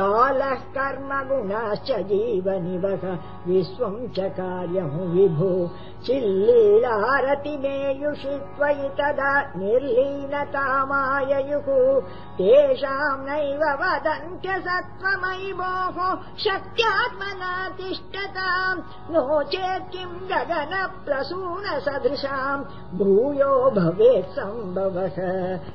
कालः कर्म गुणाश्च जीवनिवः विश्वम् च कार्यम् विभो। चिल्लीलारतिमेयुषि त्वयि तदा निर्लीनतामाययुः। तेषाम् नैव वदन्त्य सत्त्वमयि भोः शक्त्यात्मना तिष्ठताम् नो चेत् किम् गगन भूयो भवेत् भवेत्सम्भवः